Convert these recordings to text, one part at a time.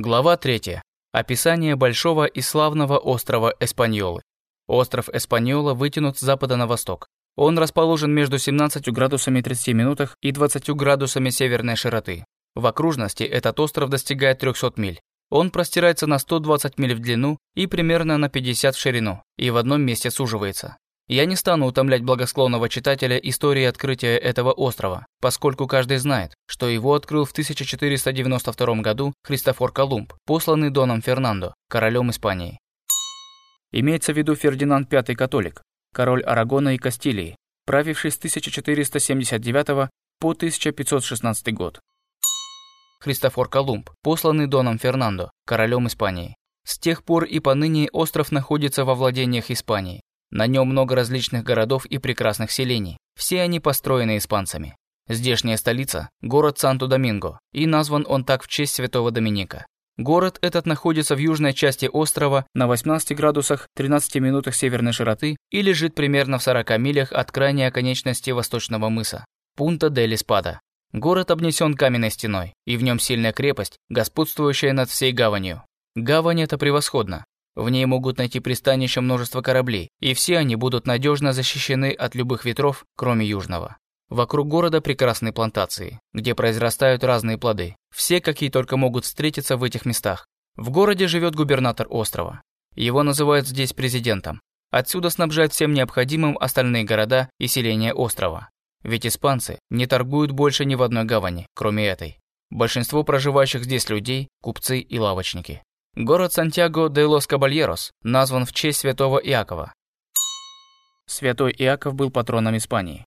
Глава 3. Описание большого и славного острова Эспаньолы. Остров Эспаньола вытянут с запада на восток. Он расположен между 17 градусами 30 минутах и 20 градусами северной широты. В окружности этот остров достигает 300 миль. Он простирается на 120 миль в длину и примерно на 50 в ширину, и в одном месте суживается. Я не стану утомлять благосклонного читателя историей открытия этого острова, поскольку каждый знает, что его открыл в 1492 году Христофор Колумб, посланный Доном Фернандо, королем Испании. Имеется в виду Фердинанд V католик, король Арагона и Кастилии, правивший с 1479 по 1516 год. Христофор Колумб, посланный Доном Фернандо, королем Испании. С тех пор и поныне остров находится во владениях Испании. На нем много различных городов и прекрасных селений. Все они построены испанцами. Здешняя столица – город Санто-Доминго, и назван он так в честь святого Доминика. Город этот находится в южной части острова на 18 градусах 13 минутах северной широты и лежит примерно в 40 милях от крайней оконечности восточного мыса – Пунта дель Испада. Город обнесен каменной стеной, и в нем сильная крепость, господствующая над всей гаванью. Гавань это превосходно, в ней могут найти пристанище множество кораблей, и все они будут надежно защищены от любых ветров, кроме южного. Вокруг города прекрасные плантации, где произрастают разные плоды. Все, какие только могут встретиться в этих местах. В городе живет губернатор острова. Его называют здесь президентом. Отсюда снабжают всем необходимым остальные города и селения острова. Ведь испанцы не торгуют больше ни в одной гавани, кроме этой. Большинство проживающих здесь людей – купцы и лавочники. Город Сантьяго де лос Кабальерос назван в честь святого Иакова. Святой Иаков был патроном Испании.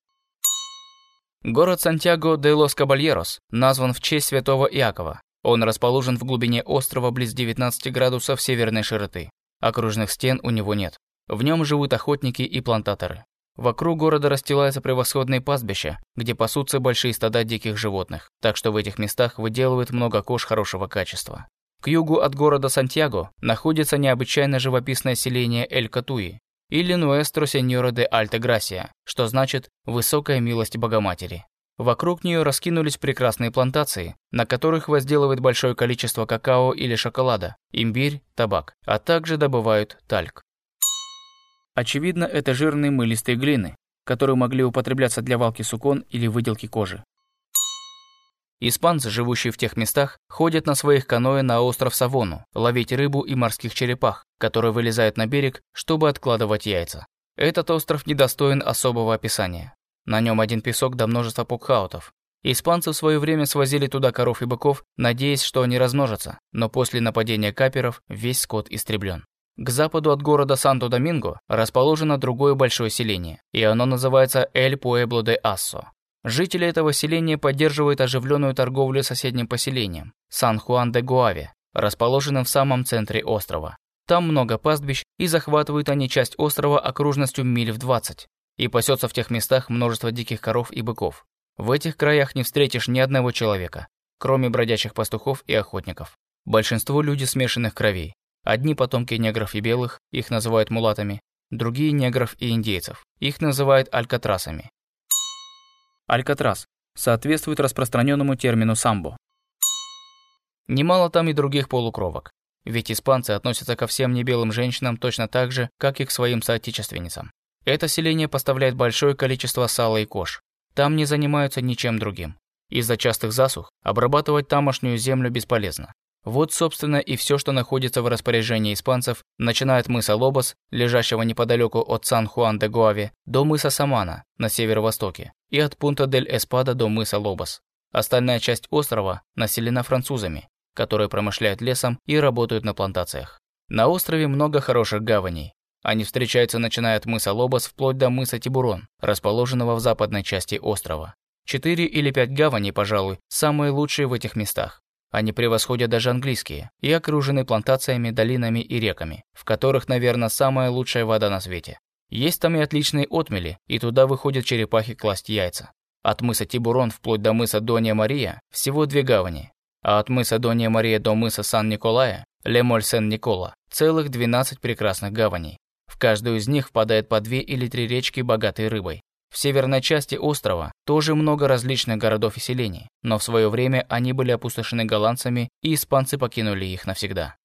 Город Сантьяго де лос Кабальерос назван в честь святого Иакова. Он расположен в глубине острова близ 19 градусов северной широты. Окружных стен у него нет. В нем живут охотники и плантаторы. Вокруг города расстилаются превосходные пастбища, где пасутся большие стада диких животных, так что в этих местах выделывают много кож хорошего качества. К югу от города Сантьяго находится необычайно живописное селение Эль-Катуи, или Нуэстро Сеньора де Альта Грасия, что значит «высокая милость Богоматери». Вокруг нее раскинулись прекрасные плантации, на которых возделывают большое количество какао или шоколада, имбирь, табак, а также добывают тальк. Очевидно, это жирные мылистые глины, которые могли употребляться для валки сукон или выделки кожи. Испанцы, живущие в тех местах, ходят на своих каноэ на остров Савону, ловить рыбу и морских черепах, которые вылезают на берег, чтобы откладывать яйца. Этот остров недостоин особого описания. На нем один песок до множества пукхаутов. Испанцы в свое время свозили туда коров и быков, надеясь, что они размножатся, но после нападения каперов весь скот истреблен. К западу от города Санто-Доминго расположено другое большое селение, и оно называется Эль Пуэбло де Ассо. Жители этого селения поддерживают оживленную торговлю соседним поселением – Сан-Хуан-де-Гуаве, расположенным в самом центре острова. Там много пастбищ, и захватывают они часть острова окружностью миль в 20. И пасется в тех местах множество диких коров и быков. В этих краях не встретишь ни одного человека, кроме бродячих пастухов и охотников. Большинство люди смешанных кровей. Одни потомки негров и белых, их называют мулатами, другие негров и индейцев, их называют алькатрасами. Алькатрас соответствует распространенному термину самбо. Немало там и других полукровок, ведь испанцы относятся ко всем небелым женщинам точно так же, как и к своим соотечественницам. Это селение поставляет большое количество сала и кож. Там не занимаются ничем другим. Из-за частых засух обрабатывать тамошнюю землю бесполезно. Вот, собственно, и все, что находится в распоряжении испанцев, начиная от мыса Лобос, лежащего неподалеку от Сан-Хуан-де-Гуаве, до мыса Самана на северо-востоке, и от Пунта-дель-Эспада до мыса Лобос. Остальная часть острова населена французами, которые промышляют лесом и работают на плантациях. На острове много хороших гаваней. Они встречаются начиная от мыса Лобос вплоть до мыса Тибурон, расположенного в западной части острова. Четыре или пять гаваней, пожалуй, самые лучшие в этих местах. Они превосходят даже английские и окружены плантациями, долинами и реками, в которых, наверное, самая лучшая вода на свете. Есть там и отличные отмели, и туда выходят черепахи класть яйца. От мыса Тибурон вплоть до мыса Донья Мария всего две гавани, а от мыса Донья Мария до мыса Сан-Николая, Лемоль-Сен-Никола, целых 12 прекрасных гаваней. В каждую из них впадает по две или три речки, богатые рыбой. В северной части острова тоже много различных городов и селений, но в свое время они были опустошены голландцами, и испанцы покинули их навсегда.